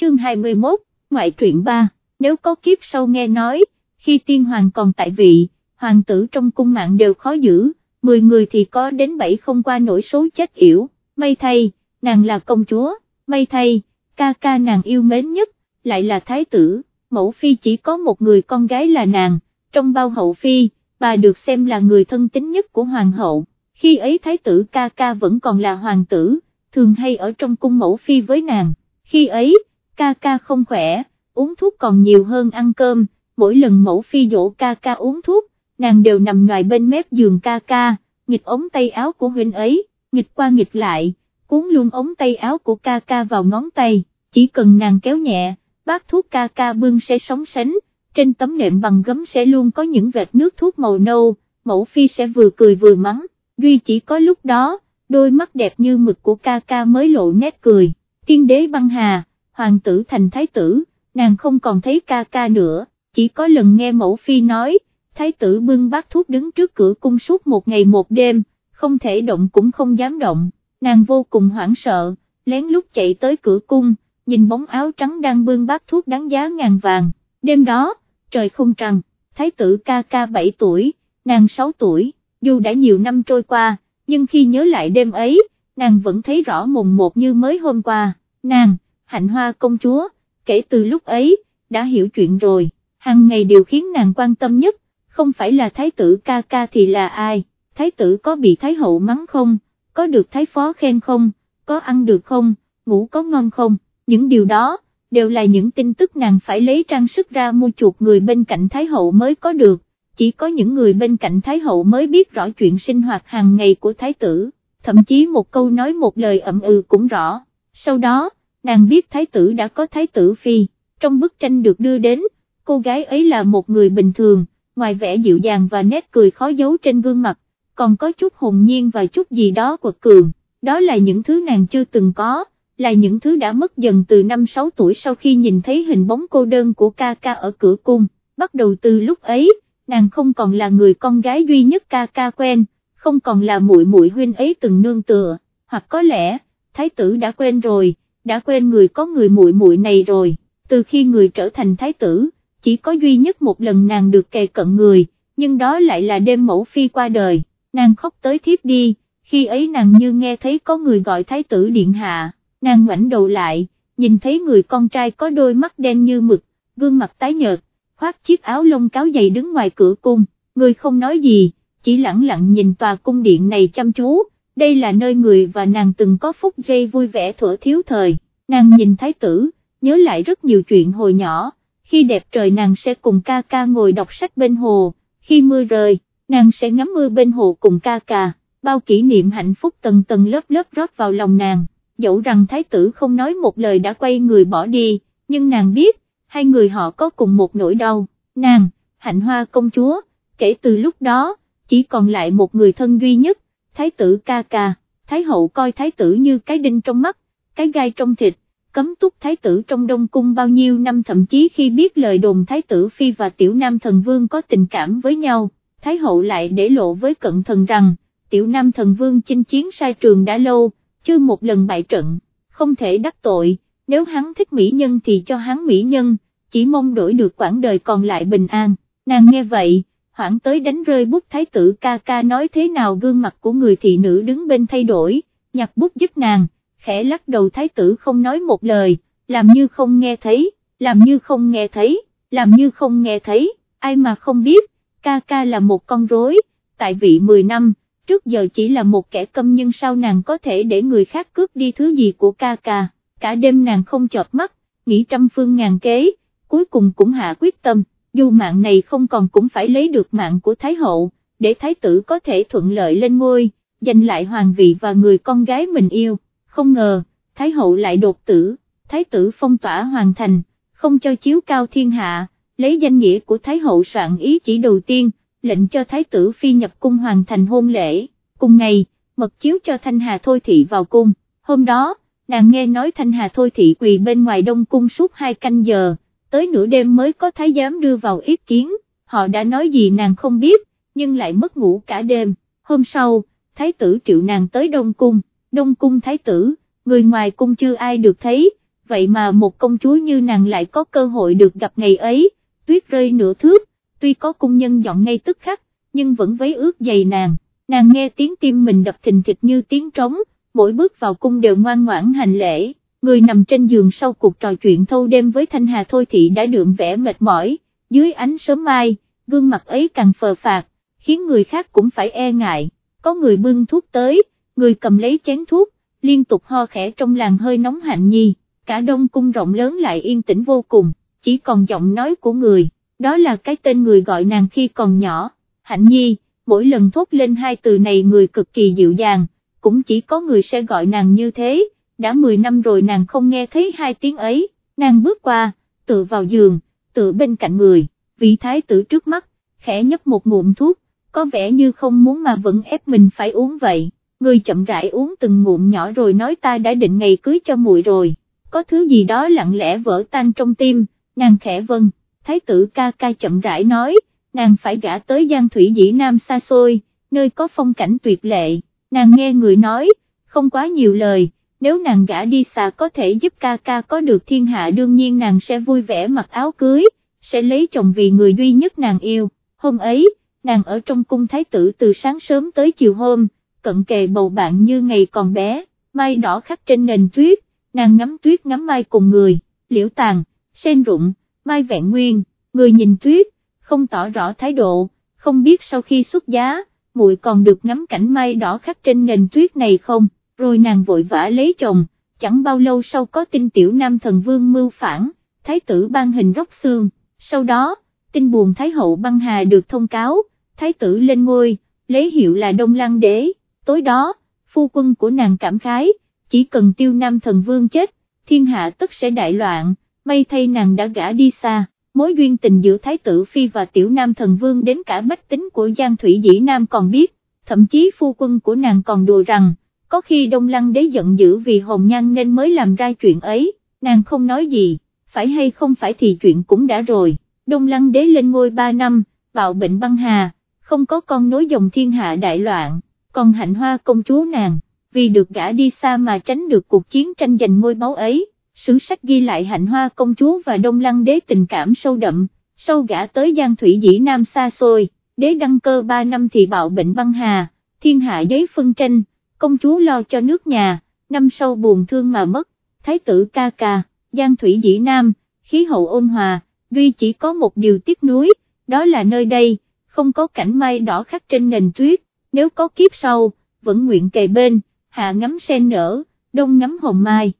chương 21, ngoại truyện 3, nếu có kiếp sau nghe nói, khi tiên hoàng còn tại vị, hoàng tử trong cung mạng đều khó giữ, 10 người thì có đến 7 không qua nổi số chết yểu, may thay, nàng là công chúa, may thay, ca ca nàng yêu mến nhất, lại là thái tử, mẫu phi chỉ có một người con gái là nàng, trong bao hậu phi, bà được xem là người thân tín nhất của hoàng hậu, khi ấy thái tử ca ca vẫn còn là hoàng tử, thường hay ở trong cung mẫu phi với nàng, khi ấy, ca ca không khỏe, uống thuốc còn nhiều hơn ăn cơm, mỗi lần mẫu phi dỗ ca ca uống thuốc, nàng đều nằm ngoài bên mép giường ca ca, nghịch ống tay áo của huynh ấy, nghịch qua nghịch lại, cuốn luôn ống tay áo của ca ca vào ngón tay, chỉ cần nàng kéo nhẹ, bát thuốc ca ca bưng sẽ sóng sánh, trên tấm nệm bằng gấm sẽ luôn có những vệt nước thuốc màu nâu, mẫu phi sẽ vừa cười vừa mắng, duy chỉ có lúc đó, đôi mắt đẹp như mực của ca ca mới lộ nét cười, tiên đế băng hà, hoàng tử thành thái tử, nàng không còn thấy ca ca nữa, chỉ có lần nghe mẫu phi nói, thái tử bưng bát thuốc đứng trước cửa cung suốt một ngày một đêm, không thể động cũng không dám động, nàng vô cùng hoảng sợ, lén lút chạy tới cửa cung, nhìn bóng áo trắng đang bưng bát thuốc đáng giá ngàn vàng, đêm đó, trời không trăng, thái tử ca ca 7 tuổi, nàng 6 tuổi, dù đã nhiều năm trôi qua, nhưng khi nhớ lại đêm ấy, nàng vẫn thấy rõ mùng một như mới hôm qua, nàng, hạnh hoa công chúa, kể từ lúc ấy, đã hiểu chuyện rồi, hàng ngày điều khiến nàng quan tâm nhất, không phải là thái tử ca ca thì là ai, thái tử có bị thái hậu mắng không, có được thái phó khen không, có ăn được không, ngủ có ngon không, những điều đó, đều là những tin tức nàng phải lấy trang sức ra mua chuộc người bên cạnh thái hậu mới có được, chỉ có những người bên cạnh thái hậu mới biết rõ chuyện sinh hoạt hàng ngày của thái tử, thậm chí một câu nói một lời ậm ừ cũng rõ, sau đó, nàng biết thái tử đã có thái tử phi, trong bức tranh được đưa đến, cô gái ấy là một người bình thường, ngoài vẻ dịu dàng và nét cười khó giấu trên gương mặt, còn có chút hồn nhiên và chút gì đó quật cường, đó là những thứ nàng chưa từng có, là những thứ đã mất dần từ năm 6 tuổi sau khi nhìn thấy hình bóng cô đơn của ca ca ở cửa cung, bắt đầu từ lúc ấy, nàng không còn là người con gái duy nhất ca ca quen, không còn là muội muội huynh ấy từng nương tựa, hoặc có lẽ, thái tử đã quên rồi, đã quên người có người muội muội này rồi, từ khi người trở thành thái tử, chỉ có duy nhất một lần nàng được kề cận người, nhưng đó lại là đêm mẫu phi qua đời, nàng khóc tới thiếp đi, khi ấy nàng như nghe thấy có người gọi thái tử điện hạ, nàng ngoảnh đầu lại, nhìn thấy người con trai có đôi mắt đen như mực, gương mặt tái nhợt, khoác chiếc áo lông cáo dày đứng ngoài cửa cung, người không nói gì, chỉ lặng lặng nhìn tòa cung điện này chăm chú, đây là nơi người và nàng từng có phút giây vui vẻ thuở thiếu thời, nàng nhìn thái tử, nhớ lại rất nhiều chuyện hồi nhỏ, khi đẹp trời nàng sẽ cùng ca ca ngồi đọc sách bên hồ, khi mưa rơi, nàng sẽ ngắm mưa bên hồ cùng ca ca, bao kỷ niệm hạnh phúc tầng tầng lớp lớp rót vào lòng nàng, dẫu rằng thái tử không nói một lời đã quay người bỏ đi, nhưng nàng biết, hai người họ có cùng một nỗi đau, nàng, hạnh hoa công chúa, kể từ lúc đó, chỉ còn lại một người thân duy nhất, thái tử ca ca, thái hậu coi thái tử như cái đinh trong mắt, cái gai trong thịt, cấm túc thái tử trong đông cung bao nhiêu năm thậm chí khi biết lời đồn thái tử phi và tiểu nam thần vương có tình cảm với nhau, thái hậu lại để lộ với cận thần rằng, tiểu nam thần vương chinh chiến sai trường đã lâu, chưa một lần bại trận, không thể đắc tội, nếu hắn thích mỹ nhân thì cho hắn mỹ nhân, chỉ mong đổi được quãng đời còn lại bình an, nàng nghe vậy, hoảng tới đánh rơi bút thái tử ca ca nói thế nào gương mặt của người thị nữ đứng bên thay đổi, nhặt bút giúp nàng, khẽ lắc đầu thái tử không nói một lời, làm như không nghe thấy, làm như không nghe thấy, làm như không nghe thấy, ai mà không biết, ca ca là một con rối, tại vị 10 năm, trước giờ chỉ là một kẻ câm nhưng sao nàng có thể để người khác cướp đi thứ gì của ca ca, cả đêm nàng không chọt mắt, nghĩ trăm phương ngàn kế, cuối cùng cũng hạ quyết tâm, dù mạng này không còn cũng phải lấy được mạng của Thái Hậu, để Thái tử có thể thuận lợi lên ngôi, giành lại hoàng vị và người con gái mình yêu, không ngờ, Thái Hậu lại đột tử, Thái tử phong tỏa hoàn thành, không cho chiếu cao thiên hạ, lấy danh nghĩa của Thái Hậu soạn ý chỉ đầu tiên, lệnh cho Thái tử phi nhập cung hoàn thành hôn lễ, cùng ngày, mật chiếu cho Thanh Hà Thôi Thị vào cung, hôm đó, nàng nghe nói Thanh Hà Thôi Thị quỳ bên ngoài đông cung suốt hai canh giờ, tới nửa đêm mới có thái giám đưa vào ý kiến, họ đã nói gì nàng không biết, nhưng lại mất ngủ cả đêm, hôm sau, thái tử triệu nàng tới đông cung, đông cung thái tử, người ngoài cung chưa ai được thấy, vậy mà một công chúa như nàng lại có cơ hội được gặp ngày ấy, tuyết rơi nửa thước, tuy có cung nhân dọn ngay tức khắc, nhưng vẫn vấy ướt dày nàng, nàng nghe tiếng tim mình đập thình thịch như tiếng trống, mỗi bước vào cung đều ngoan ngoãn hành lễ, người nằm trên giường sau cuộc trò chuyện thâu đêm với Thanh Hà Thôi Thị đã đượm vẻ mệt mỏi, dưới ánh sớm mai, gương mặt ấy càng phờ phạt, khiến người khác cũng phải e ngại, có người bưng thuốc tới, người cầm lấy chén thuốc, liên tục ho khẽ trong làng hơi nóng hạnh nhi, cả đông cung rộng lớn lại yên tĩnh vô cùng, chỉ còn giọng nói của người, đó là cái tên người gọi nàng khi còn nhỏ, hạnh nhi, mỗi lần thốt lên hai từ này người cực kỳ dịu dàng, cũng chỉ có người sẽ gọi nàng như thế, đã 10 năm rồi nàng không nghe thấy hai tiếng ấy, nàng bước qua, tự vào giường, tự bên cạnh người, vị thái tử trước mắt, khẽ nhấp một ngụm thuốc, có vẻ như không muốn mà vẫn ép mình phải uống vậy, người chậm rãi uống từng ngụm nhỏ rồi nói ta đã định ngày cưới cho muội rồi, có thứ gì đó lặng lẽ vỡ tan trong tim, nàng khẽ vâng, thái tử ca ca chậm rãi nói, nàng phải gả tới Giang Thủy Dĩ Nam xa xôi, nơi có phong cảnh tuyệt lệ, nàng nghe người nói, không quá nhiều lời, nếu nàng gã đi xa có thể giúp ca ca có được thiên hạ đương nhiên nàng sẽ vui vẻ mặc áo cưới, sẽ lấy chồng vì người duy nhất nàng yêu, hôm ấy, nàng ở trong cung thái tử từ sáng sớm tới chiều hôm, cận kề bầu bạn như ngày còn bé, mai đỏ khắc trên nền tuyết, nàng ngắm tuyết ngắm mai cùng người, liễu tàn, sen rụng, mai vẹn nguyên, người nhìn tuyết, không tỏ rõ thái độ, không biết sau khi xuất giá, muội còn được ngắm cảnh mai đỏ khắc trên nền tuyết này không, rồi nàng vội vã lấy chồng, chẳng bao lâu sau có tin tiểu nam thần vương mưu phản, thái tử ban hình róc xương, sau đó, tin buồn thái hậu băng hà được thông cáo, thái tử lên ngôi, lấy hiệu là Đông Lăng Đế, tối đó, phu quân của nàng cảm khái, chỉ cần tiêu nam thần vương chết, thiên hạ tất sẽ đại loạn, may thay nàng đã gã đi xa. Mối duyên tình giữa Thái tử Phi và tiểu nam thần vương đến cả bách tính của Giang Thủy Dĩ Nam còn biết, thậm chí phu quân của nàng còn đùa rằng, có khi Đông Lăng đế giận dữ vì Hồng nhan nên mới làm ra chuyện ấy, nàng không nói gì, phải hay không phải thì chuyện cũng đã rồi, Đông Lăng đế lên ngôi 3 năm, bạo bệnh băng hà, không có con nối dòng thiên hạ đại loạn, còn hạnh hoa công chúa nàng, vì được gã đi xa mà tránh được cuộc chiến tranh giành ngôi máu ấy. Sử sách ghi lại hạnh hoa công chúa và đông lăng đế tình cảm sâu đậm, sau gã tới Giang Thủy Dĩ Nam xa xôi, đế đăng cơ 3 năm thì bạo bệnh băng hà, thiên hạ giấy phân tranh, công chúa lo cho nước nhà, năm sau buồn thương mà mất, thái tử ca ca, Giang Thủy Dĩ Nam, khí hậu ôn hòa, duy chỉ có một điều tiếc nuối, đó là nơi đây, không có cảnh mai đỏ khắc trên nền tuyết, nếu có kiếp sau, vẫn nguyện kề bên, hạ ngắm sen nở, đông ngắm hồng mai.